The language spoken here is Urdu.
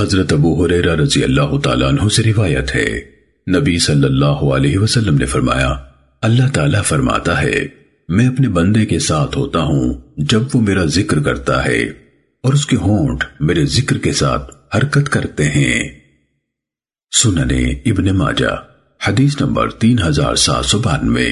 حضرت ابو حریرہ رضی اللہ تعالیٰ عنہ سے روایت ہے۔ نبی صلی اللہ علیہ وسلم نے فرمایا، اللہ تعالیٰ فرماتا ہے، میں اپنے بندے کے ساتھ ہوتا ہوں جب وہ میرا ذکر کرتا ہے، اور اس کے ہونٹ میرے ذکر کے ساتھ حرکت کرتے ہیں۔ سننے ابن ماجہ، حدیث نمبر تین ہزار سات سو بانوے۔